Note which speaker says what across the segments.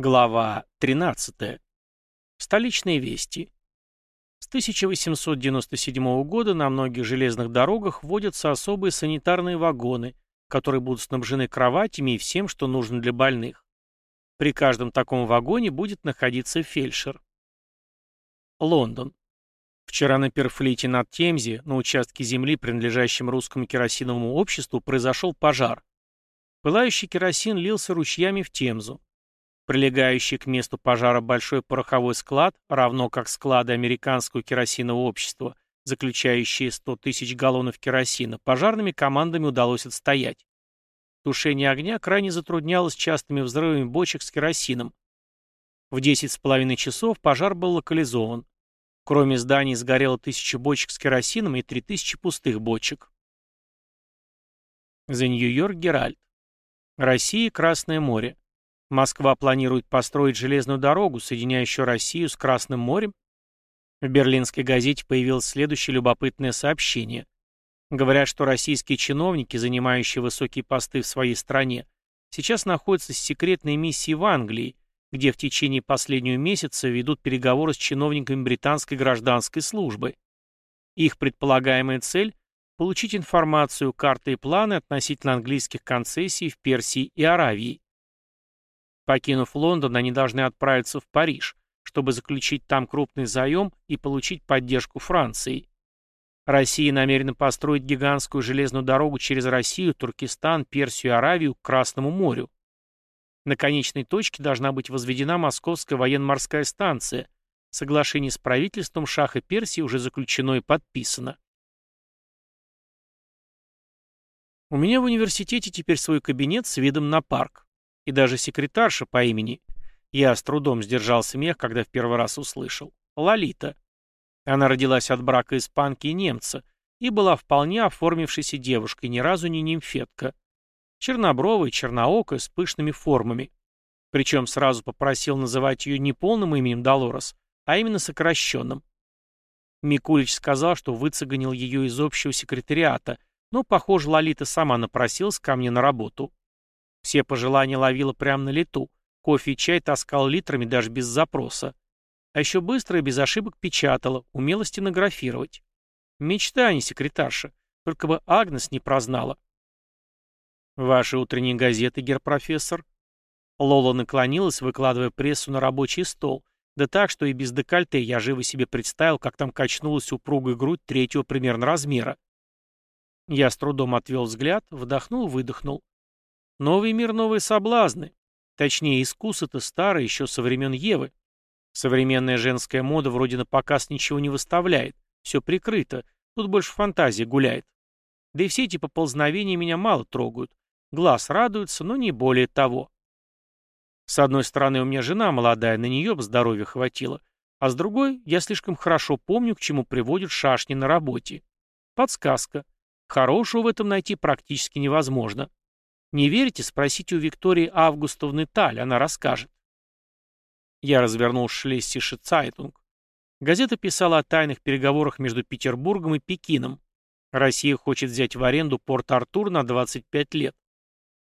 Speaker 1: Глава 13. Столичные вести. С 1897 года на многих железных дорогах вводятся особые санитарные вагоны, которые будут снабжены кроватями и всем, что нужно для больных. При каждом таком вагоне будет находиться фельдшер. Лондон. Вчера на перфлите над Темзе, на участке земли, принадлежащем русскому керосиновому обществу, произошел пожар. Пылающий керосин лился ручьями в Темзу. Прилегающий к месту пожара большой пороховой склад, равно как склады американского керосинового общества, заключающие 100 тысяч галлонов керосина, пожарными командами удалось отстоять. Тушение огня крайне затруднялось частыми взрывами бочек с керосином. В 10,5 часов пожар был локализован. Кроме зданий сгорело тысяча бочек с керосином и 3000 пустых бочек. New York Herald. Россия, Красное море. Москва планирует построить железную дорогу, соединяющую Россию с Красным морем. В берлинской газете появилось следующее любопытное сообщение. Говорят, что российские чиновники, занимающие высокие посты в своей стране, сейчас находятся с секретной миссией в Англии, где в течение последнего месяца ведут переговоры с чиновниками британской гражданской службы. Их предполагаемая цель – получить информацию, карты и планы относительно английских концессий в Персии и Аравии. Покинув Лондон, они должны отправиться в Париж, чтобы заключить там крупный заем и получить поддержку Франции. Россия намерена построить гигантскую железную дорогу через Россию, Туркестан, Персию и Аравию к Красному морю. На конечной точке должна быть возведена Московская военно-морская станция. Соглашение с правительством Шаха Персии уже заключено и подписано. У меня в университете теперь свой кабинет с видом на парк и даже секретарша по имени, я с трудом сдержал смех, когда в первый раз услышал, Лолита. Она родилась от брака испанки и немца и была вполне оформившейся девушкой, ни разу не нимфетка. Чернобровая, черноокая, с пышными формами. Причем сразу попросил называть ее не полным именем Долорес, а именно сокращенным. Микулич сказал, что выцеганил ее из общего секретариата, но, похоже, Лолита сама напросилась ко мне на работу. Все пожелания ловила прямо на лету. Кофе и чай таскал литрами даже без запроса. А еще быстро и без ошибок печатала, умела стенографировать. Мечта, а не секретарша. Только бы Агнес не прознала. «Ваши утренние газеты, гер-профессор?» Лола наклонилась, выкладывая прессу на рабочий стол, да так, что и без декольте я живо себе представил, как там качнулась упругая грудь третьего примерно размера. Я с трудом отвел взгляд, вдохнул-выдохнул. Новый мир, новые соблазны. Точнее, искусство-то старое, еще со времен Евы. Современная женская мода вроде на показ ничего не выставляет. Все прикрыто. Тут больше фантазия гуляет. Да и все эти поползновения меня мало трогают. Глаз радуется, но не более того. С одной стороны, у меня жена молодая, на нее бы здоровья хватило. А с другой, я слишком хорошо помню, к чему приводят шашни на работе. Подсказка. Хорошего в этом найти практически невозможно. Не верите? Спросите у Виктории Августовны Таль, она расскажет. Я развернул Schlesische Zeitung. Газета писала о тайных переговорах между Петербургом и Пекином. Россия хочет взять в аренду Порт-Артур на 25 лет.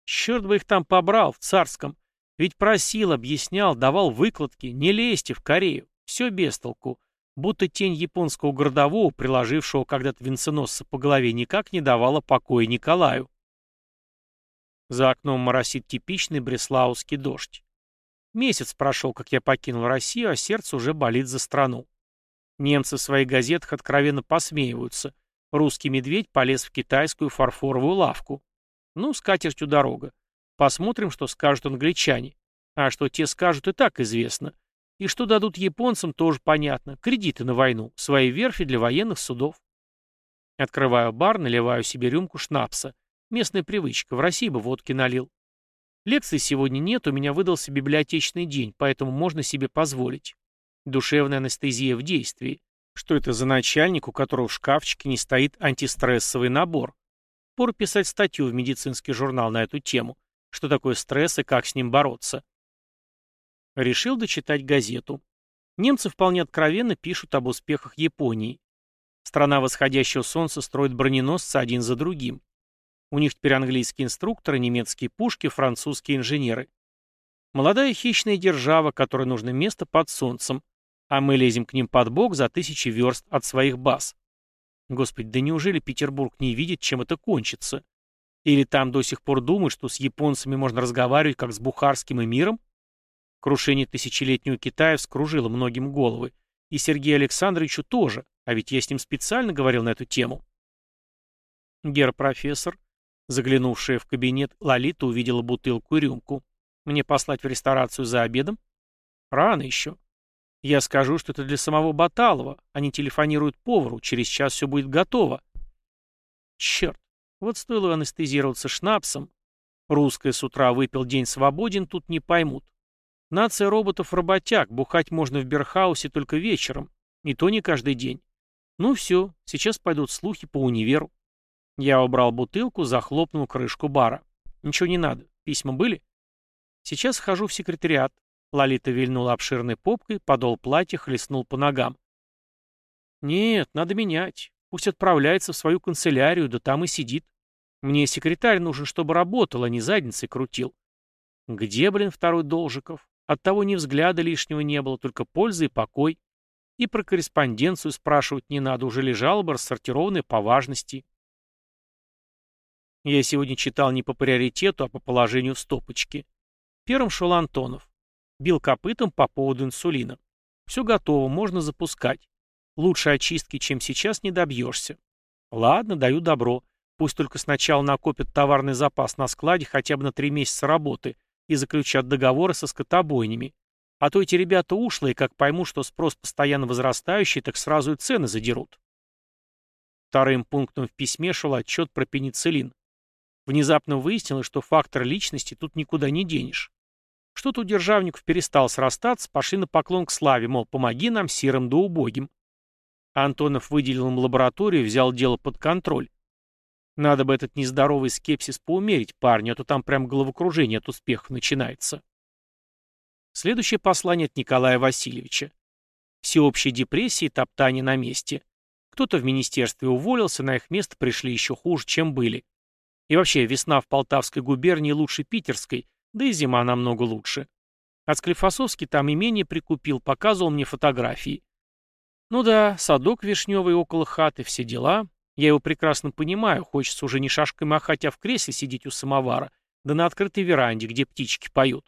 Speaker 1: Черт бы их там побрал, в царском. Ведь просил, объяснял, давал выкладки. Не лезьте в Корею. Все без толку. Будто тень японского городового, приложившего когда-то венценосца по голове, никак не давала покоя Николаю. За окном моросит типичный бреслауский дождь. Месяц прошел, как я покинул Россию, а сердце уже болит за страну. Немцы в своих газетах откровенно посмеиваются. Русский медведь полез в китайскую фарфоровую лавку. Ну, с катертью дорога. Посмотрим, что скажут англичане. А что те скажут, и так известно. И что дадут японцам, тоже понятно. Кредиты на войну, свои верфи для военных судов. Открываю бар, наливаю себе рюмку шнапса. Местная привычка, в России бы водки налил. Лекций сегодня нет, у меня выдался библиотечный день, поэтому можно себе позволить. Душевная анестезия в действии. Что это за начальник, у которого в шкафчике не стоит антистрессовый набор? Пора писать статью в медицинский журнал на эту тему. Что такое стресс и как с ним бороться? Решил дочитать газету. Немцы вполне откровенно пишут об успехах Японии. Страна восходящего солнца строит броненосцы один за другим. У них теперь английские инструкторы, немецкие пушки, французские инженеры. Молодая хищная держава, которой нужно место под солнцем, а мы лезем к ним под бок за тысячи верст от своих баз. Господи, да неужели Петербург не видит, чем это кончится? Или там до сих пор думают, что с японцами можно разговаривать как с бухарским эмиром? Крушение тысячелетнего Китая вскружило многим головы. И Сергею Александровичу тоже, а ведь я с ним специально говорил на эту тему. Гер-профессор, заглянувшая в кабинет, Лолита увидела бутылку и рюмку. Мне послать в ресторацию за обедом? Рано еще. Я скажу, что это для самого Баталова. Они телефонируют повару, через час все будет готово. Черт, вот стоило анестезироваться шнапсом. Русская с утра выпил день свободен, тут не поймут. Нация роботов-работяг, бухать можно в Берхаусе только вечером. И то не каждый день. Ну все, сейчас пойдут слухи по универу. Я убрал бутылку, захлопнул крышку бара. Ничего не надо. Письма были? Сейчас схожу в секретариат. Лолита вильнула обширной попкой, подол платья хлестнул по ногам. Нет, надо менять. Пусть отправляется в свою канцелярию, да там и сидит. Мне секретарь нужен, чтобы работал, а не задницей крутил. Где, блин, второй Должиков? Оттого ни взгляда лишнего не было, только польза и покой. И про корреспонденцию спрашивать не надо, уже лежала бы рассортированная по важности. Я сегодня читал не по приоритету, а по положению в стопочке. Первым шел Антонов. Бил копытом по поводу инсулина. Все готово, можно запускать. Лучше очистки, чем сейчас, не добьешься. Ладно, даю добро. Пусть только сначала накопят товарный запас на складе хотя бы на три месяца работы и заключат договоры со скотобойнями. А то эти ребята ушлые, как поймут, что спрос постоянно возрастающий, так сразу и цены задерут. Вторым пунктом в письме шел отчет про пенициллин. Внезапно выяснилось, что фактор личности тут никуда не денешь. Что-то у державников перестал срастаться, пошли на поклон к славе, мол, помоги нам, серым да убогим. Антонов выделил им лабораторию взял дело под контроль. Надо бы этот нездоровый скепсис поумерить парню, а то там прям головокружение от успехов начинается. Следующее послание от Николая Васильевича. Всеобщая депрессия и топтание на месте. Кто-то в министерстве уволился, на их место пришли еще хуже, чем были. И вообще, весна в Полтавской губернии лучше питерской, да и зима намного лучше. А Склифосовский там имение прикупил, показывал мне фотографии. Ну да, садок вишневый около хаты, все дела. Я его прекрасно понимаю, хочется уже не шашкой махать, а в кресле сидеть у самовара, да на открытой веранде, где птички поют.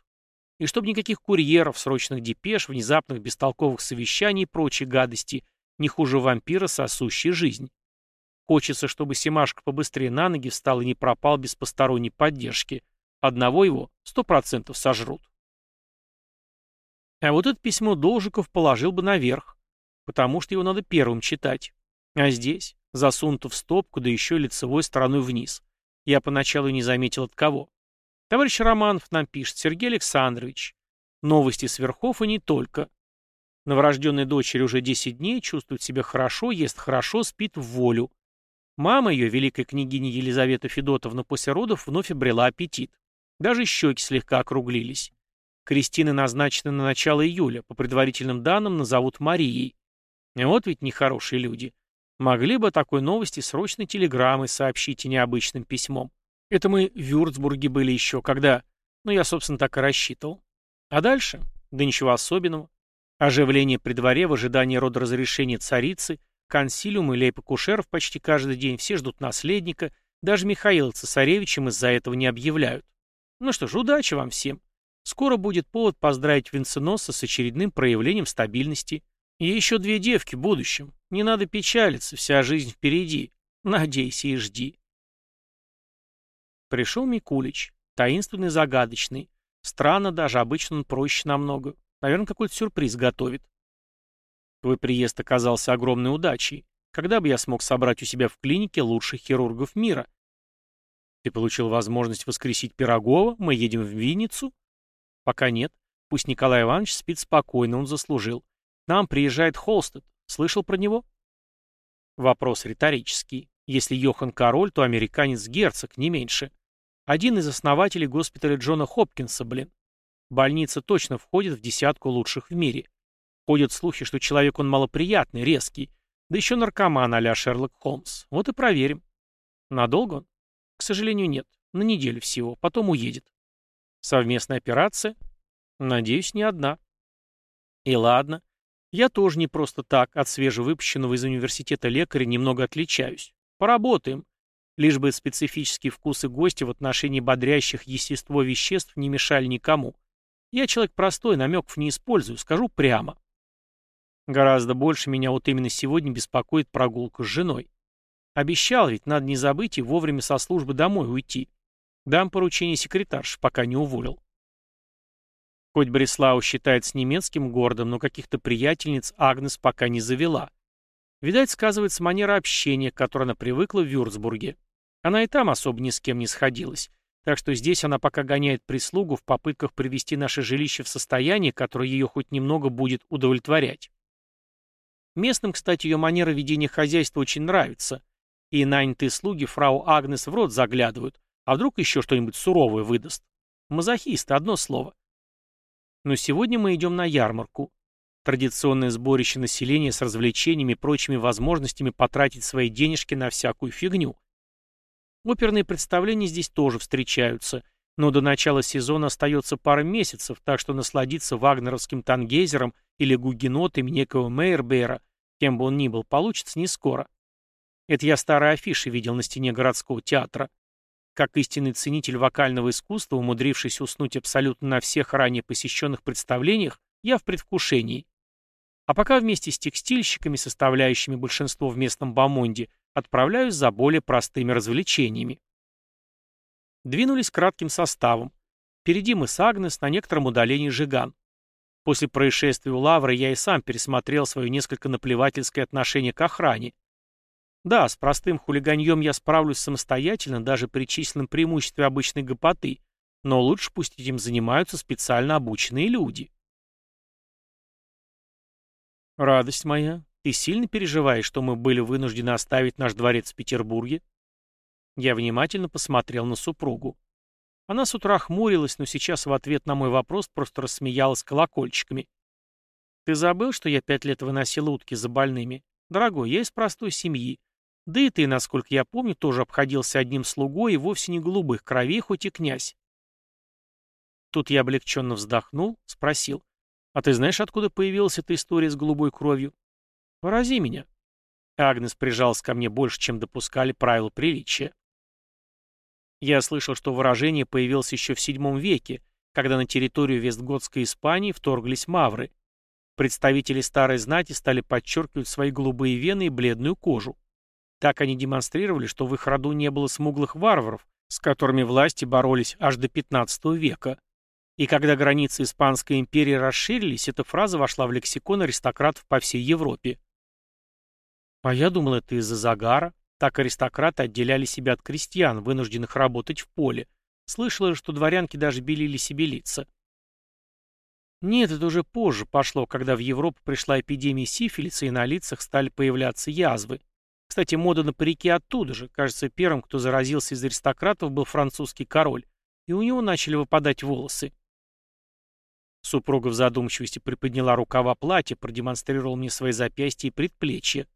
Speaker 1: И чтобы никаких курьеров, срочных депеш, внезапных бестолковых совещаний и прочей гадости, не хуже вампира, сосущей жизнь. Хочется, чтобы Семашка побыстрее на ноги встал и не пропал без посторонней поддержки. Одного его сто процентов сожрут. А вот это письмо Должиков положил бы наверх, потому что его надо первым читать. А здесь, засунуто в стопку, да еще лицевой стороной вниз. Я поначалу не заметил от кого. Товарищ Романов нам пишет, Сергей Александрович. Новости с верхов и не только. Новорожденной дочери уже 10 дней, чувствует себя хорошо, ест хорошо, спит в волю. Мама ее, великая княгиня Елизавета Федотовна, после родов вновь обрела аппетит. Даже щеки слегка округлились. Кристины назначены на начало июля, по предварительным данным назовут Марией. Вот ведь нехорошие люди. Могли бы такой новости срочной телеграммой сообщить и необычным письмом. Это мы в Вюрцбурге были еще, когда... Ну, я, собственно, так и рассчитывал. А дальше? Да ничего особенного. Оживление при дворе в ожидании родоразрешения царицы — Консилиум и лейб-акушеров почти каждый день, все ждут наследника, даже Михаила Цесаревичем из-за этого не объявляют. Ну что ж, удачи вам всем. Скоро будет повод поздравить венценосца с очередным проявлением стабильности. И еще две девки в будущем. Не надо печалиться, вся жизнь впереди. Надейся и жди. Пришел Микулич, таинственный, загадочный. Странно даже, обычно он проще намного. Наверное, какой-то сюрприз готовит. Твой приезд оказался огромной удачей. Когда бы я смог собрать у себя в клинике лучших хирургов мира? Ты получил возможность воскресить Пирогова? Мы едем в Винницу? Пока нет. Пусть Николай Иванович спит спокойно, он заслужил. нам приезжает Холстед. Слышал про него? Вопрос риторический. Если Йохан король, то американец герцог, не меньше. Один из основателей госпиталя Джона Хопкинса, блин. Больница точно входит в десятку лучших в мире. Ходят слухи, что человек он малоприятный, резкий, да еще наркоман а Шерлок Холмс. Вот и проверим. Надолго он? К сожалению, нет. На неделю всего. Потом уедет. Совместная операция? Надеюсь, не одна. И ладно. Я тоже не просто так от свежевыпущенного из университета лекаря немного отличаюсь. Поработаем. Лишь бы специфические вкусы гостя в отношении бодрящих естество веществ не мешали никому. Я человек простой, намеков не использую, скажу прямо. Гораздо больше меня вот именно сегодня беспокоит прогулка с женой. Обещал ведь, надо не забыть и вовремя со службы домой уйти. Дам поручение секретарш, пока не уволил. Хоть Бреслау считается немецким городом, но каких-то приятельниц Агнес пока не завела. Видать, сказывается манера общения, к которой она привыкла в Вюрцбурге. Она и там особо ни с кем не сходилась. Так что здесь она пока гоняет прислугу в попытках привести наше жилище в состояние, которое ее хоть немного будет удовлетворять. Местным, кстати, ее манера ведения хозяйства очень нравится. И нанятые слуги фрау Агнес в рот заглядывают, а вдруг еще что-нибудь суровое выдаст. Мазохист, одно слово. Но сегодня мы идем на ярмарку. Традиционное сборище населения с развлечениями и прочими возможностями потратить свои денежки на всякую фигню. Оперные представления здесь тоже встречаются, но до начала сезона остается пара месяцев, так что насладиться вагнеровским тангейзером или гугенотами некого Мейербейра, кем бы он ни был, получится не скоро. Это я старые афиши видел на стене городского театра. Как истинный ценитель вокального искусства, умудрившись уснуть абсолютно на всех ранее посещенных представлениях, я в предвкушении. А пока вместе с текстильщиками, составляющими большинство в местном бомонде, отправляюсь за более простыми развлечениями. Двинулись кратким составом. Впереди мы с Агнес, на некотором удалении Жиган. После происшествия у Лавры я и сам пересмотрел свое несколько наплевательское отношение к охране. Да, с простым хулиганьем я справлюсь самостоятельно, даже при численном преимуществе обычной гопоты, но лучше пусть этим занимаются специально обученные люди. Радость моя, ты сильно переживаешь, что мы были вынуждены оставить наш дворец в Петербурге? Я внимательно посмотрел на супругу. Она с утра хмурилась, но сейчас в ответ на мой вопрос просто рассмеялась колокольчиками. Ты забыл, что я пять лет выносил утки за больными? Дорогой, я из простой семьи. Да и ты, насколько я помню, тоже обходился одним слугой и вовсе не голубых кровей, хоть и князь. Тут я облегченно вздохнул, спросил. А ты знаешь, откуда появилась эта история с голубой кровью? Порази меня. Агнес прижалась ко мне больше, чем допускали правила приличия. Я слышал, что выражение появилось еще в VII веке, когда на территорию Вестготской Испании вторглись мавры. Представители старой знати стали подчеркивать свои голубые вены и бледную кожу. Так они демонстрировали, что в их роду не было смуглых варваров, с которыми власти боролись аж до XV века. И когда границы Испанской империи расширились, эта фраза вошла в лексикон аристократов по всей Европе. А я думал, это из-за загара. Так аристократы отделяли себя от крестьян, вынужденных работать в поле. Слышала, что дворянки даже белили себе лица. Нет, это уже позже пошло, когда в Европу пришла эпидемия сифилиса, и на лицах стали появляться язвы. Кстати, мода на парики оттуда же. Кажется, первым, кто заразился из аристократов, был французский король, и у него начали выпадать волосы. Супруга в задумчивости приподняла рукава платья, продемонстрировала мне свои запястья и предплечья.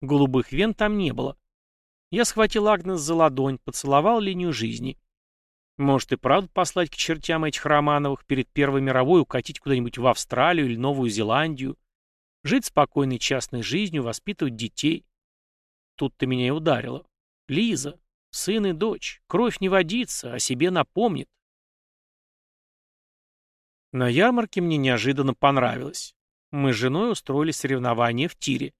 Speaker 1: Голубых вен там не было. Я схватил Агнес за ладонь, поцеловал линию жизни. Может и правда послать к чертям этих Романовых перед Первой мировой укатить куда-нибудь в Австралию или Новую Зеландию. Жить спокойной частной жизнью, воспитывать детей. Тут ты меня и ударила. Лиза, сын и дочь, кровь не водится, о себе напомнит. На ярмарке мне неожиданно понравилось. Мы с женой устроили соревнования в тире.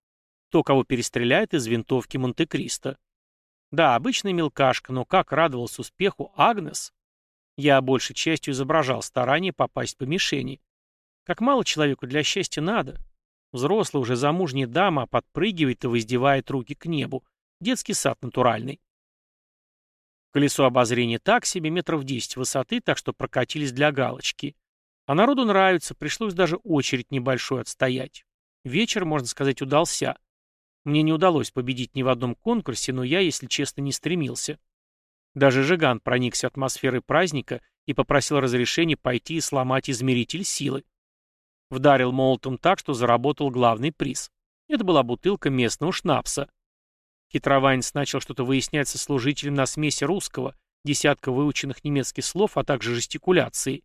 Speaker 1: Кто кого перестреляет из винтовки Монте-Кристо. Да, обычная мелкашка, но как радовался успеху Агнес. Я большей частью изображал старание попасть по мишени. Как мало человеку для счастья надо. Взрослая уже замужняя дама подпрыгивает и воздевает руки к небу. Детский сад натуральный. Колесо обозрения так себе, метров десять высоты, так что прокатились для галочки. А народу нравится, пришлось даже очередь небольшую отстоять. Вечер, можно сказать, удался. Мне не удалось победить ни в одном конкурсе, но я, если честно, не стремился. Даже Жиган проникся атмосферой праздника и попросил разрешения пойти и сломать измеритель силы. Вдарил молотом так, что заработал главный приз. Это была бутылка местного шнапса. Хитрованец начал что-то выяснять со служителем на смеси русского, десятка выученных немецких слов, а также жестикуляции.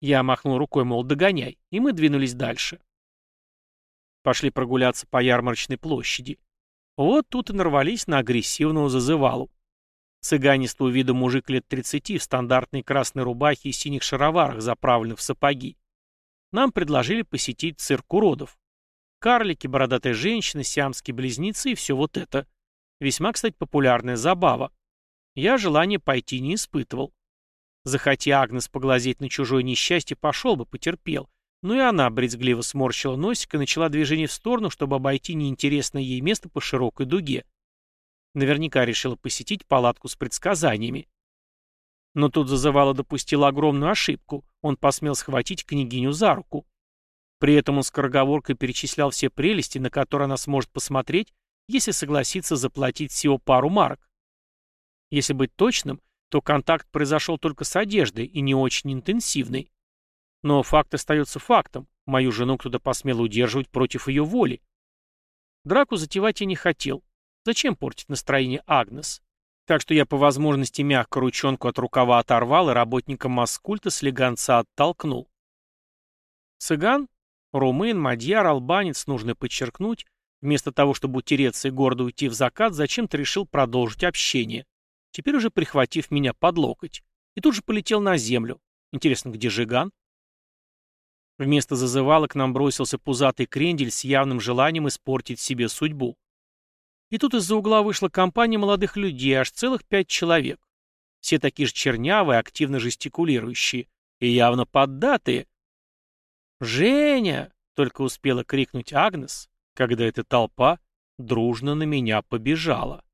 Speaker 1: Я махнул рукой, мол, догоняй, и мы двинулись дальше. Пошли прогуляться по ярмарочной площади. Вот тут и нарвались на агрессивного зазывалу. Цыганистого вида мужик лет 30 в стандартной красной рубахе и синих шароварах, заправленных в сапоги. Нам предложили посетить цирк уродов. Карлики, бородатые женщины, сиамские близнецы и все вот это. Весьма, кстати, популярная забава. Я желания пойти не испытывал. Захоти Агнес поглазеть на чужое несчастье, пошел бы, потерпел. Но и она брезгливо сморщила носик и начала движение в сторону, чтобы обойти неинтересное ей место по широкой дуге. Наверняка решила посетить палатку с предсказаниями. Но тут зазывало допустил огромную ошибку. Он посмел схватить княгиню за руку. При этом он скороговоркой перечислял все прелести, на которые она сможет посмотреть, если согласится заплатить всего пару марок. Если быть точным, то контакт произошел только с одеждой и не очень интенсивный. Но факт остается фактом. Мою жену кто-то посмел удерживать против ее воли. Драку затевать я не хотел. Зачем портить настроение Агнес? Так что я по возможности мягко ручонку от рукава оторвал и работника маскульта с леганца оттолкнул. Цыган, румын, мадьяр, албанец, нужно подчеркнуть, вместо того, чтобы утереться и гордо уйти в закат, зачем-то решил продолжить общение теперь уже прихватив меня под локоть, и тут же полетел на землю. Интересно, где Жиган? Вместо зазывала к нам бросился пузатый крендель с явным желанием испортить себе судьбу. И тут из-за угла вышла компания молодых людей, аж целых пять человек. Все такие же чернявые, активно жестикулирующие и явно поддатые. «Женя!» — только успела крикнуть Агнес, когда эта толпа дружно на меня побежала.